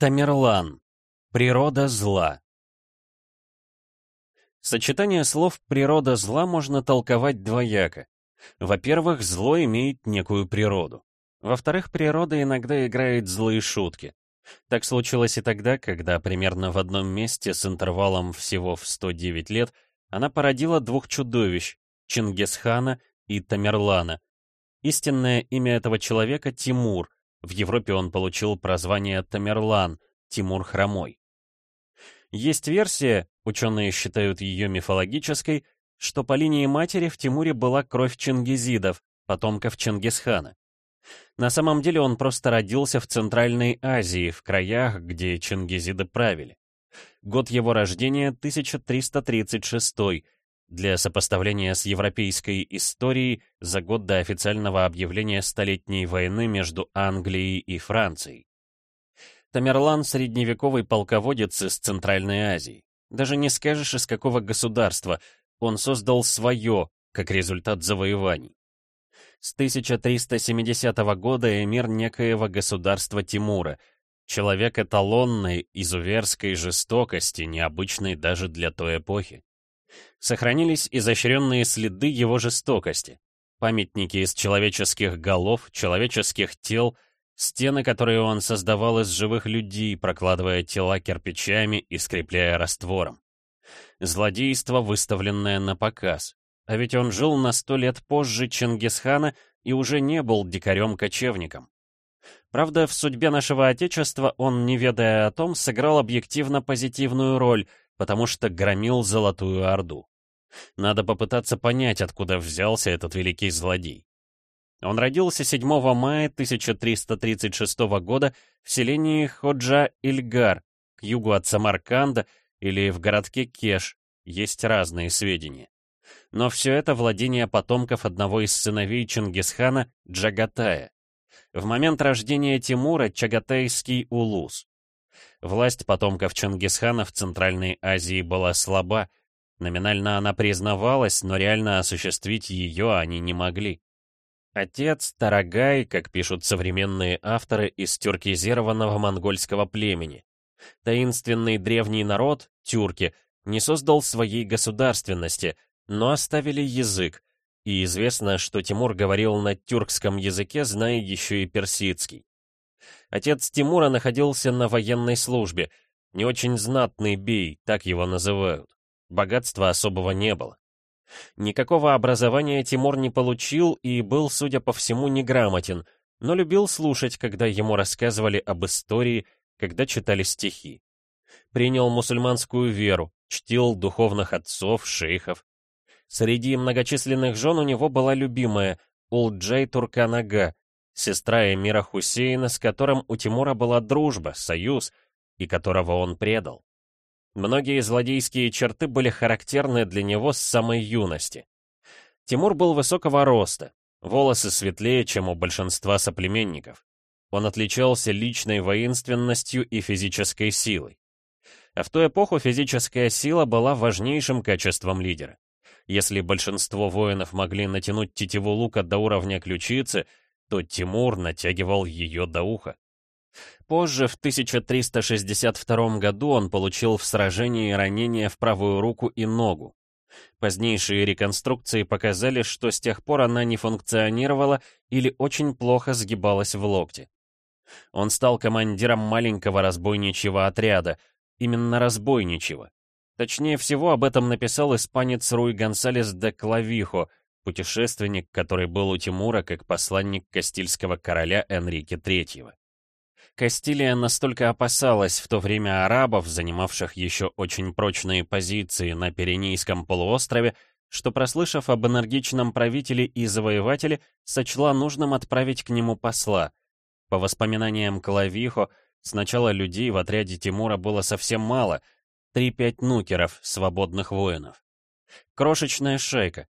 Тамерлан. Природа зла. Сочетание слов «природа зла» можно толковать двояко. Во-первых, зло имеет некую природу. Во-вторых, природа иногда играет злые шутки. Так случилось и тогда, когда примерно в одном месте с интервалом всего в 109 лет она породила двух чудовищ — Чингисхана и Тамерлана. Истинное имя этого человека — Тимур, в Европе он получил прозвание Тамерлан, Тимур Хромой. Есть версия, ученые считают ее мифологической, что по линии матери в Тимуре была кровь чингизидов, потомков Чингисхана. На самом деле он просто родился в Центральной Азии, в краях, где чингизиды правили. Год его рождения 1336 для сопоставления с европейской историей за год до официального объявления Столетней войны между Англией и Францией. Тамерлан — средневековый полководец из Центральной Азии. Даже не скажешь, из какого государства. Он создал свое, как результат завоеваний. С 1370 года эмир некоего государства Тимура, человек эталонной, изуверской жестокости, необычной даже для той эпохи. Сохранились изощренные следы его жестокости. Памятники из человеческих голов, человеческих тел, стены, которые он создавал из живых людей, прокладывая тела кирпичами и скрепляя раствором. Злодейство, выставленное на показ. А ведь он жил на сто лет позже Чингисхана и уже не был дикарем-кочевником. Правда, в судьбе нашего Отечества он, не ведая о том, сыграл объективно позитивную роль, потому что громил Золотую Орду. Надо попытаться понять, откуда взялся этот великий злодей. Он родился 7 мая 1336 года в селении Ходжа-Ильгар, к югу от Самарканда, или в городке Кеш, есть разные сведения. Но все это владение потомков одного из сыновей Чингисхана, Джагатая. В момент рождения Тимура Чагатайский улус. Власть потомков Чингисхана в Центральной Азии была слаба, номинально она признавалась, но реально осуществить ее они не могли. Отец Тарагай, как пишут современные авторы, из тюркизированного монгольского племени. Таинственный древний народ, тюрки, не создал своей государственности, но оставили язык, и известно, что Тимур говорил на тюркском языке, зная еще и персидский. Отец Тимура находился на военной службе, не очень знатный бей, так его называют. Богатства особого не было. Никакого образования Тимур не получил и был, судя по всему, неграмотен, но любил слушать, когда ему рассказывали об истории, когда читали стихи. Принял мусульманскую веру, чтил духовных отцов, шейхов. Среди многочисленных жен у него была любимая Улджай Турканага, сестра эмира Хусейна, с которым у Тимура была дружба, союз, и которого он предал. Многие злодейские черты были характерны для него с самой юности. Тимур был высокого роста, волосы светлее, чем у большинства соплеменников. Он отличался личной воинственностью и физической силой. А в ту эпоху физическая сила была важнейшим качеством лидера. Если большинство воинов могли натянуть тетиву лука до уровня ключицы, то Тимур натягивал ее до уха. Позже, в 1362 году, он получил в сражении ранение в правую руку и ногу. Позднейшие реконструкции показали, что с тех пор она не функционировала или очень плохо сгибалась в локте. Он стал командиром маленького разбойничьего отряда, именно разбойничьего. Точнее всего об этом написал испанец Руй Гонсалес де Клавихо, путешественник, который был у Тимура как посланник Кастильского короля Энрике III. Кастилия настолько опасалась в то время арабов, занимавших еще очень прочные позиции на Пиренейском полуострове, что, прослышав об энергичном правителе и завоевателе, сочла нужным отправить к нему посла. По воспоминаниям Клавихо, сначала людей в отряде Тимура было совсем мало, 3-5 нукеров, свободных воинов. Крошечная шейка,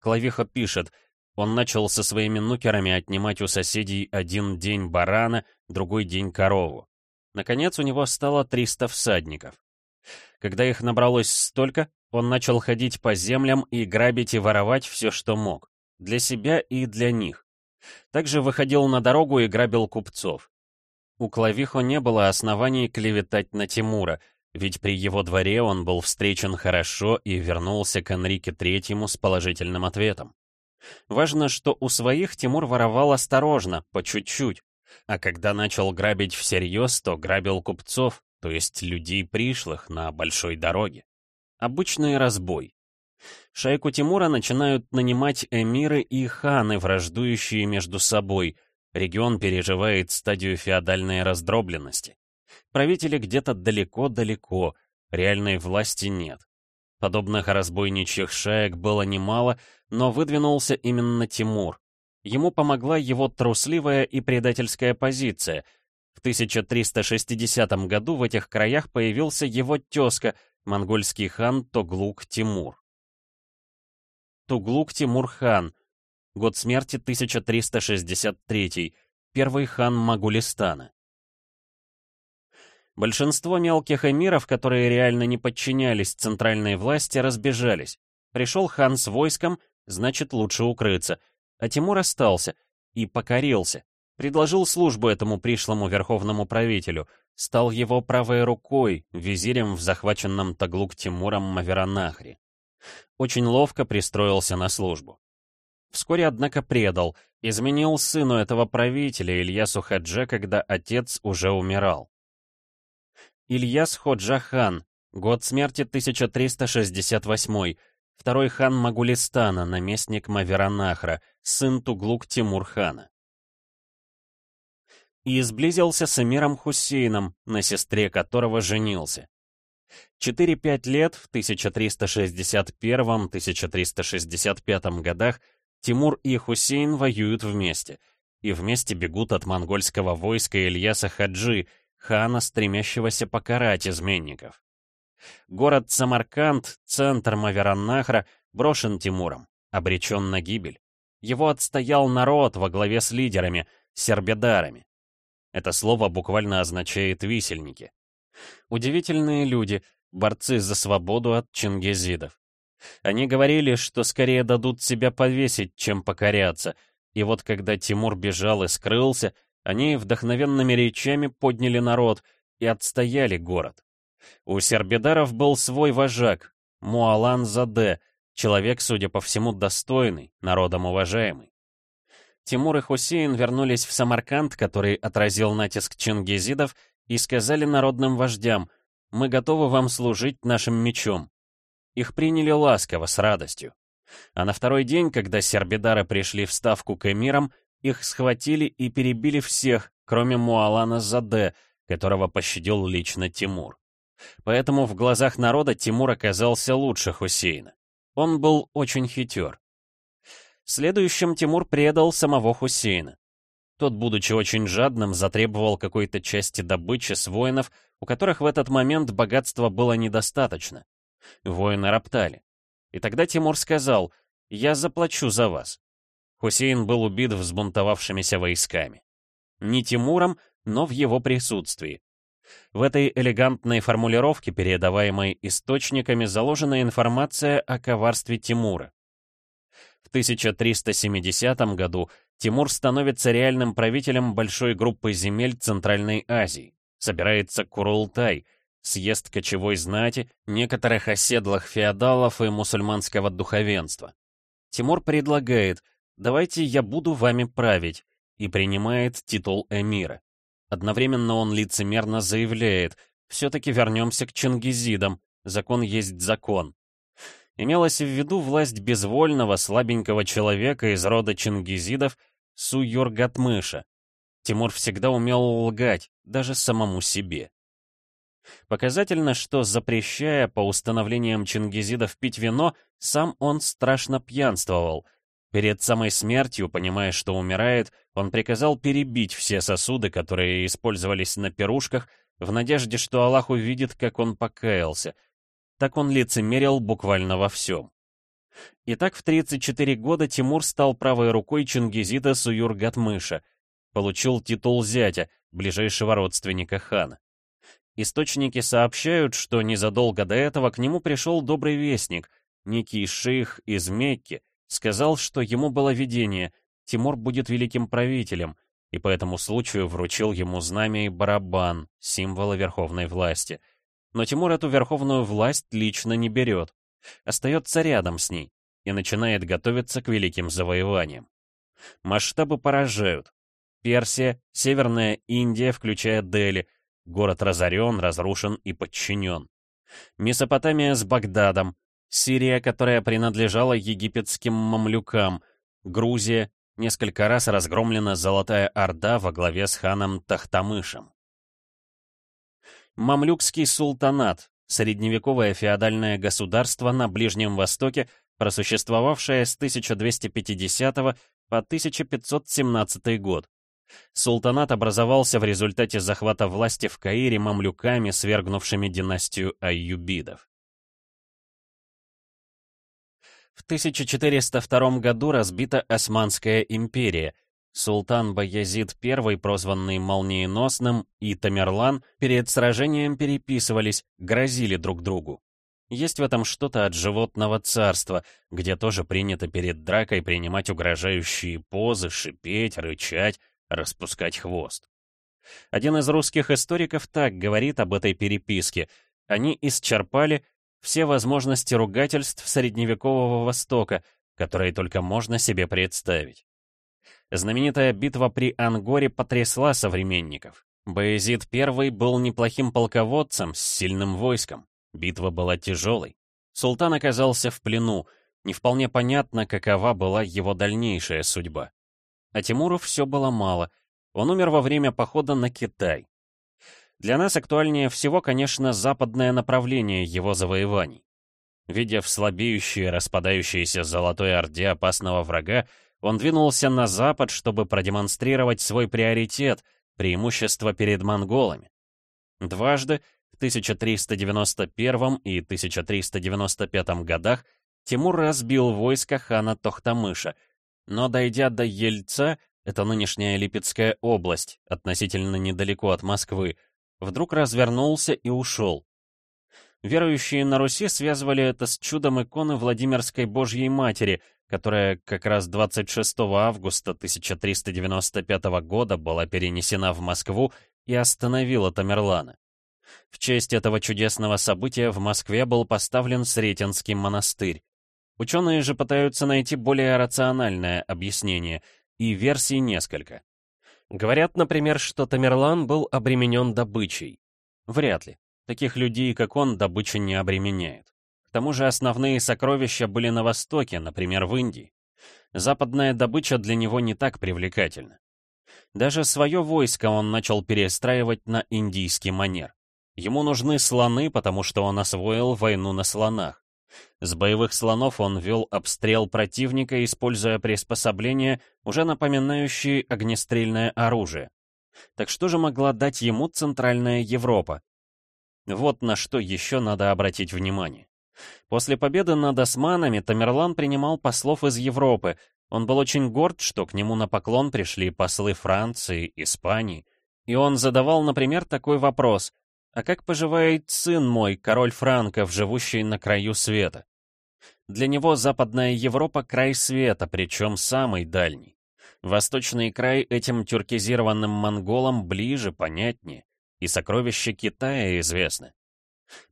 Клавиха пишет, он начал со своими нукерами отнимать у соседей один день барана, другой день корову. Наконец у него стало 300 всадников. Когда их набралось столько, он начал ходить по землям и грабить и воровать все, что мог. Для себя и для них. Также выходил на дорогу и грабил купцов. У Клавихо не было оснований клеветать на Тимура, ведь при его дворе он был встречен хорошо и вернулся к Энрике Третьему с положительным ответом. Важно, что у своих Тимур воровал осторожно, по чуть-чуть, а когда начал грабить всерьез, то грабил купцов, то есть людей пришлых на большой дороге. Обычный разбой. Шайку Тимура начинают нанимать эмиры и ханы, враждующие между собой. Регион переживает стадию феодальной раздробленности. Правители где-то далеко-далеко, реальной власти нет. Подобных разбойничьих шаек было немало, но выдвинулся именно Тимур. Ему помогла его трусливая и предательская позиция. В 1360 году в этих краях появился его тезка, монгольский хан Тоглук Тимур. Туглук Тимур хан, год смерти 1363, первый хан Магулистана. Большинство мелких эмиров, которые реально не подчинялись центральной власти, разбежались. Пришел хан с войском, значит лучше укрыться. А Тимур остался и покорился. Предложил службу этому пришлому верховному правителю, стал его правой рукой, визирем в захваченном Таглук Тимуром Маверанахре. Очень ловко пристроился на службу. Вскоре, однако, предал, изменил сыну этого правителя Ильясу Хадже, когда отец уже умирал. Ильяс Ходжа хан, год смерти 1368, второй хан Магулистана, наместник Маверанахра, сын Туглук Тимур-хана. И сблизился с эмиром Хусейном, на сестре которого женился. 4-5 лет в 1361-1365 годах Тимур и Хусейн воюют вместе, и вместе бегут от монгольского войска Ильяса Хаджи, хана, стремящегося покарать изменников. Город Самарканд, центр Мавераннахра, брошен Тимуром, обречен на гибель. Его отстоял народ во главе с лидерами, сербедарами. Это слово буквально означает «висельники». Удивительные люди, борцы за свободу от чингизидов. Они говорили, что скорее дадут себя повесить, чем покоряться, и вот когда Тимур бежал и скрылся, они вдохновенными речами подняли народ и отстояли город. У сербидаров был свой вожак, Муалан Заде, человек, судя по всему, достойный, народом уважаемый. Тимур и Хусейн вернулись в Самарканд, который отразил натиск чингизидов, и сказали народным вождям, «Мы готовы вам служить нашим мечом». Их приняли ласково, с радостью. А на второй день, когда сербидары пришли в ставку к эмирам, их схватили и перебили всех, кроме Муалана Заде, которого пощадил лично Тимур. Поэтому в глазах народа Тимур оказался лучше Хусейна. Он был очень хитер. Следующим Тимур предал самого Хусейна. Тот, будучи очень жадным, затребовал какой-то части добычи с воинов, у которых в этот момент богатства было недостаточно. Воины роптали. И тогда Тимур сказал, «Я заплачу за вас». Хусейн был убит взбунтовавшимися войсками. Не Тимуром, но в его присутствии. В этой элегантной формулировке, передаваемой источниками, заложена информация о коварстве Тимура. В 1370 году Тимур становится реальным правителем большой группы земель Центральной Азии. Собирается Курултай, съезд кочевой знати, некоторых оседлых феодалов и мусульманского духовенства. Тимур предлагает «давайте я буду вами править» и принимает титул эмира. Одновременно он лицемерно заявляет «все-таки вернемся к чингизидам, закон есть закон». Имелось в виду власть безвольного, слабенького человека из рода чингизидов Суюргатмыша. Тимур всегда умел лгать, даже самому себе. Показательно, что, запрещая по установлениям чингизидов пить вино, сам он страшно пьянствовал — Перед самой смертью, понимая, что умирает, он приказал перебить все сосуды, которые использовались на пирушках, в надежде, что Аллах увидит, как он покаялся. Так он лицемерил буквально во всем. Итак, в 34 года Тимур стал правой рукой Чингизида Суюргатмыша, получил титул зятя, ближайшего родственника хана. Источники сообщают, что незадолго до этого к нему пришел добрый вестник, некий шейх из Мекки, Сказал, что ему было видение, Тимур будет великим правителем, и по этому случаю вручил ему знамя и барабан, символы верховной власти. Но Тимур эту верховную власть лично не берет, остается рядом с ней и начинает готовиться к великим завоеваниям. Масштабы поражают. Персия, Северная Индия, включая Дели, город разорен, разрушен и подчинен. Месопотамия с Багдадом, Сирия, которая принадлежала египетским мамлюкам, Грузия, несколько раз разгромлена Золотая Орда во главе с ханом Тахтамышем. Мамлюкский султанат, средневековое феодальное государство на Ближнем Востоке, просуществовавшее с 1250 по 1517 год. Султанат образовался в результате захвата власти в Каире мамлюками, свергнувшими династию Айюбидов. В 1402 году разбита Османская империя. Султан Баязид I, прозванный Молниеносным, и Тамерлан перед сражением переписывались, грозили друг другу. Есть в этом что-то от животного царства, где тоже принято перед дракой принимать угрожающие позы, шипеть, рычать, распускать хвост. Один из русских историков так говорит об этой переписке. Они исчерпали все возможности ругательств средневекового Востока, которые только можно себе представить. Знаменитая битва при Ангоре потрясла современников. Баязид I был неплохим полководцем с сильным войском. Битва была тяжелой. Султан оказался в плену. Не вполне понятно, какова была его дальнейшая судьба. А Тимуру все было мало. Он умер во время похода на Китай. Для нас актуальнее всего, конечно, западное направление его завоеваний. Видя в слабеющей, распадающейся Золотой Орде опасного врага, он двинулся на запад, чтобы продемонстрировать свой приоритет, преимущество перед монголами. Дважды, в 1391 и 1395 годах, Тимур разбил войско хана Тохтамыша, но, дойдя до Ельца, это нынешняя Липецкая область, относительно недалеко от Москвы, вдруг развернулся и ушел. Верующие на Руси связывали это с чудом иконы Владимирской Божьей Матери, которая как раз 26 августа 1395 года была перенесена в Москву и остановила Тамерлана. В честь этого чудесного события в Москве был поставлен Сретенский монастырь. Ученые же пытаются найти более рациональное объяснение, и версий несколько. Говорят, например, что Тамерлан был обременен добычей. Вряд ли. Таких людей, как он, добыча не обременяет. К тому же основные сокровища были на Востоке, например, в Индии. Западная добыча для него не так привлекательна. Даже свое войско он начал перестраивать на индийский манер. Ему нужны слоны, потому что он освоил войну на слонах. С боевых слонов он вел обстрел противника, используя приспособления, уже напоминающие огнестрельное оружие. Так что же могла дать ему Центральная Европа? Вот на что еще надо обратить внимание. После победы над османами Тамерлан принимал послов из Европы. Он был очень горд, что к нему на поклон пришли послы Франции, Испании. И он задавал, например, такой вопрос. «А как поживает сын мой, король франков, живущий на краю света?» Для него Западная Европа — край света, причем самый дальний. Восточный край этим тюркизированным монголам ближе, понятнее, и сокровища Китая известны.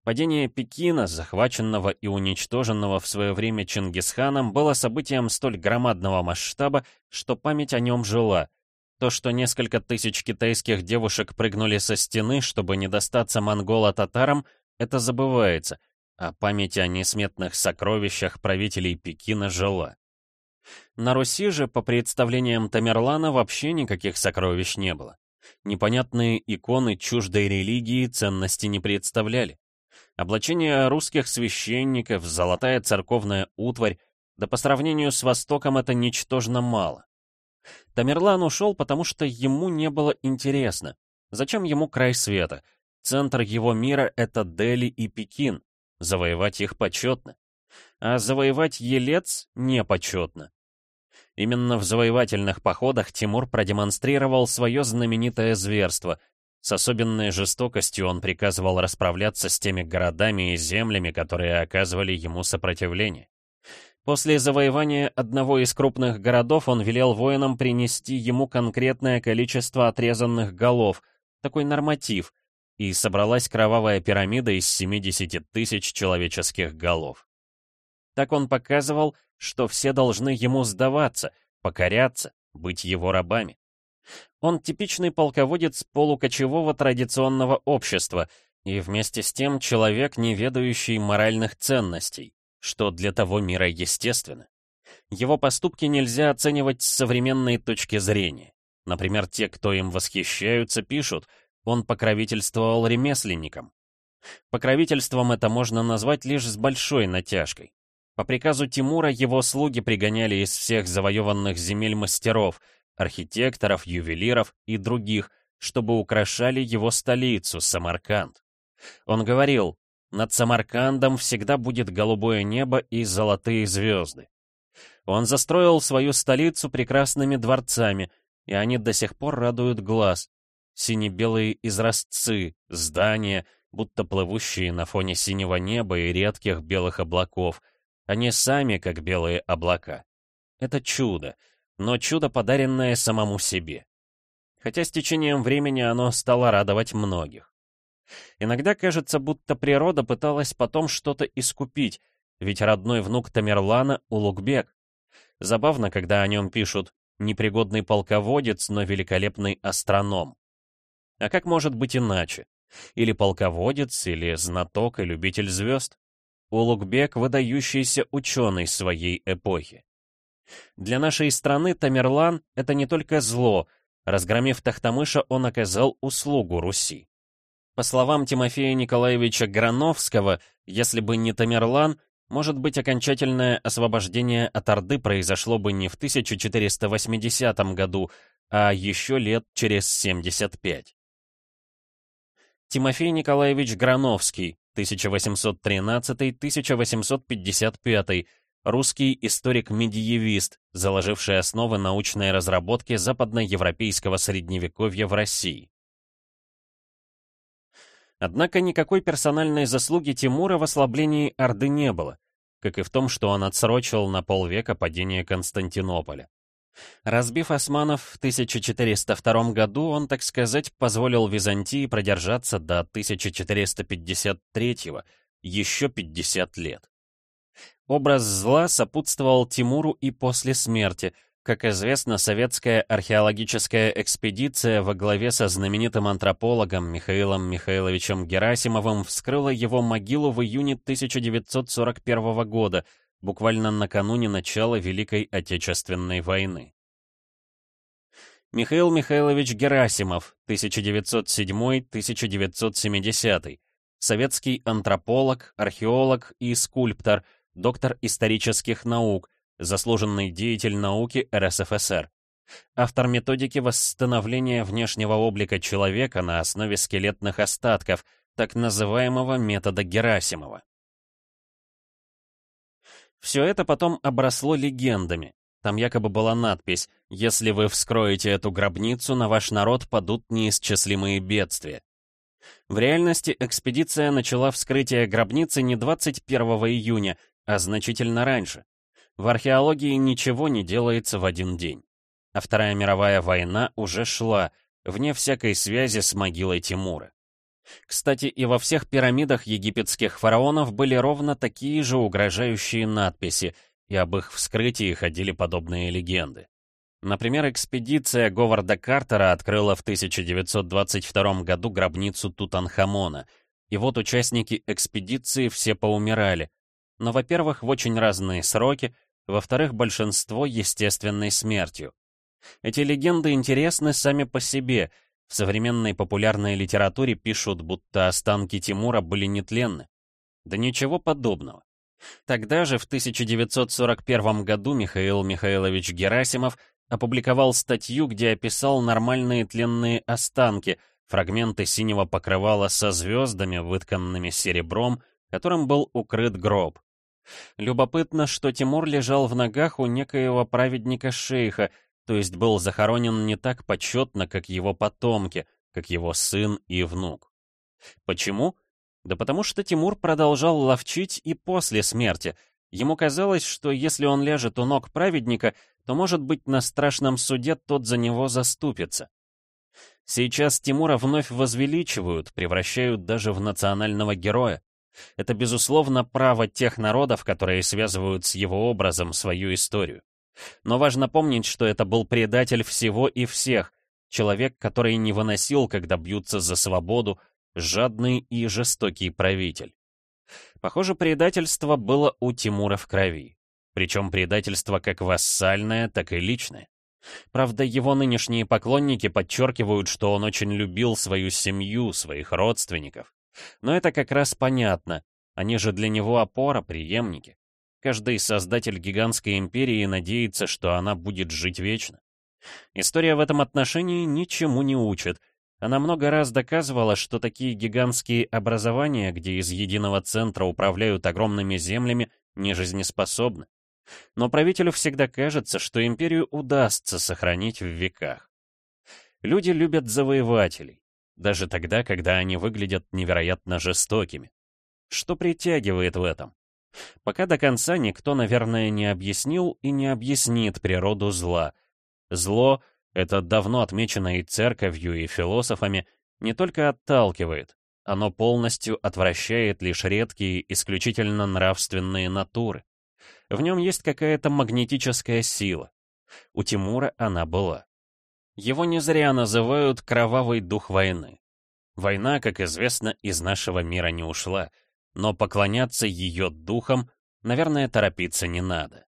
Падение Пекина, захваченного и уничтоженного в свое время Чингисханом, было событием столь громадного масштаба, что память о нем жила, то, что несколько тысяч китайских девушек прыгнули со стены, чтобы не достаться монголо-татарам, это забывается, а память о несметных сокровищах правителей Пекина жила. На Руси же, по представлениям Тамерлана, вообще никаких сокровищ не было. Непонятные иконы чуждой религии ценности не представляли. Облачение русских священников, золотая церковная утварь, да по сравнению с Востоком это ничтожно мало. Тамерлан ушел, потому что ему не было интересно. Зачем ему край света? Центр его мира — это Дели и Пекин. Завоевать их почетно. А завоевать Елец непочетно. Именно в завоевательных походах Тимур продемонстрировал свое знаменитое зверство. С особенной жестокостью он приказывал расправляться с теми городами и землями, которые оказывали ему сопротивление. После завоевания одного из крупных городов он велел воинам принести ему конкретное количество отрезанных голов, такой норматив, и собралась кровавая пирамида из 70 тысяч человеческих голов. Так он показывал, что все должны ему сдаваться, покоряться, быть его рабами. Он типичный полководец полукочевого традиционного общества и вместе с тем человек, не ведающий моральных ценностей что для того мира естественно. Его поступки нельзя оценивать с современной точки зрения. Например, те, кто им восхищаются, пишут, он покровительствовал ремесленникам. Покровительством это можно назвать лишь с большой натяжкой. По приказу Тимура его слуги пригоняли из всех завоеванных земель мастеров, архитекторов, ювелиров и других, чтобы украшали его столицу, Самарканд. Он говорил, над Самаркандом всегда будет голубое небо и золотые звезды. Он застроил свою столицу прекрасными дворцами, и они до сих пор радуют глаз. Сине-белые изразцы, здания, будто плывущие на фоне синего неба и редких белых облаков. Они сами как белые облака. Это чудо, но чудо, подаренное самому себе. Хотя с течением времени оно стало радовать многих. Иногда кажется, будто природа пыталась потом что-то искупить, ведь родной внук Тамерлана — Улугбек. Забавно, когда о нем пишут «непригодный полководец, но великолепный астроном». А как может быть иначе? Или полководец, или знаток и любитель звезд? Улугбек — выдающийся ученый своей эпохи. Для нашей страны Тамерлан — это не только зло, разгромив Тахтамыша, он оказал услугу Руси. По словам Тимофея Николаевича Грановского, если бы не Тамерлан, может быть, окончательное освобождение от Орды произошло бы не в 1480 году, а еще лет через 75. Тимофей Николаевич Грановский, 1813-1855, русский историк-медиевист, заложивший основы научной разработки западноевропейского средневековья в России. Однако никакой персональной заслуги Тимура в ослаблении Орды не было, как и в том, что он отсрочил на полвека падение Константинополя. Разбив османов в 1402 году, он, так сказать, позволил Византии продержаться до 1453, еще 50 лет. Образ зла сопутствовал Тимуру и после смерти – как известно, советская археологическая экспедиция во главе со знаменитым антропологом Михаилом Михайловичем Герасимовым вскрыла его могилу в июне 1941 года, буквально накануне начала Великой Отечественной войны. Михаил Михайлович Герасимов, 1907-1970, советский антрополог, археолог и скульптор, доктор исторических наук, заслуженный деятель науки РСФСР. Автор методики восстановления внешнего облика человека на основе скелетных остатков, так называемого метода Герасимова. Все это потом обросло легендами. Там якобы была надпись «Если вы вскроете эту гробницу, на ваш народ падут неисчислимые бедствия». В реальности экспедиция начала вскрытие гробницы не 21 июня, а значительно раньше, в археологии ничего не делается в один день. А Вторая мировая война уже шла, вне всякой связи с могилой Тимура. Кстати, и во всех пирамидах египетских фараонов были ровно такие же угрожающие надписи, и об их вскрытии ходили подобные легенды. Например, экспедиция Говарда Картера открыла в 1922 году гробницу Тутанхамона, и вот участники экспедиции все поумирали, но, во-первых, в очень разные сроки, во-вторых, большинство естественной смертью. Эти легенды интересны сами по себе. В современной популярной литературе пишут, будто останки Тимура были нетленны. Да ничего подобного. Тогда же, в 1941 году, Михаил Михайлович Герасимов опубликовал статью, где описал нормальные тленные останки, фрагменты синего покрывала со звездами, вытканными серебром, которым был укрыт гроб. Любопытно, что Тимур лежал в ногах у некоего праведника-шейха, то есть был захоронен не так почетно, как его потомки, как его сын и внук. Почему? Да потому что Тимур продолжал ловчить и после смерти, Ему казалось, что если он ляжет у ног праведника, то, может быть, на страшном суде тот за него заступится. Сейчас Тимура вновь возвеличивают, превращают даже в национального героя. Это, безусловно, право тех народов, которые связывают с его образом свою историю. Но важно помнить, что это был предатель всего и всех, человек, который не выносил, когда бьются за свободу, жадный и жестокий правитель. Похоже, предательство было у Тимура в крови. Причем предательство как вассальное, так и личное. Правда, его нынешние поклонники подчеркивают, что он очень любил свою семью, своих родственников. Но это как раз понятно. Они же для него опора, преемники. Каждый создатель гигантской империи надеется, что она будет жить вечно. История в этом отношении ничему не учит, она много раз доказывала, что такие гигантские образования, где из единого центра управляют огромными землями, не жизнеспособны. Но правителю всегда кажется, что империю удастся сохранить в веках. Люди любят завоевателей, даже тогда, когда они выглядят невероятно жестокими. Что притягивает в этом? Пока до конца никто, наверное, не объяснил и не объяснит природу зла. Зло — это давно отмечено и церковью, и философами, не только отталкивает, оно полностью отвращает лишь редкие, исключительно нравственные натуры. В нем есть какая-то магнетическая сила. У Тимура она была. Его не зря называют «кровавый дух войны». Война, как известно, из нашего мира не ушла, но поклоняться ее духам, наверное, торопиться не надо.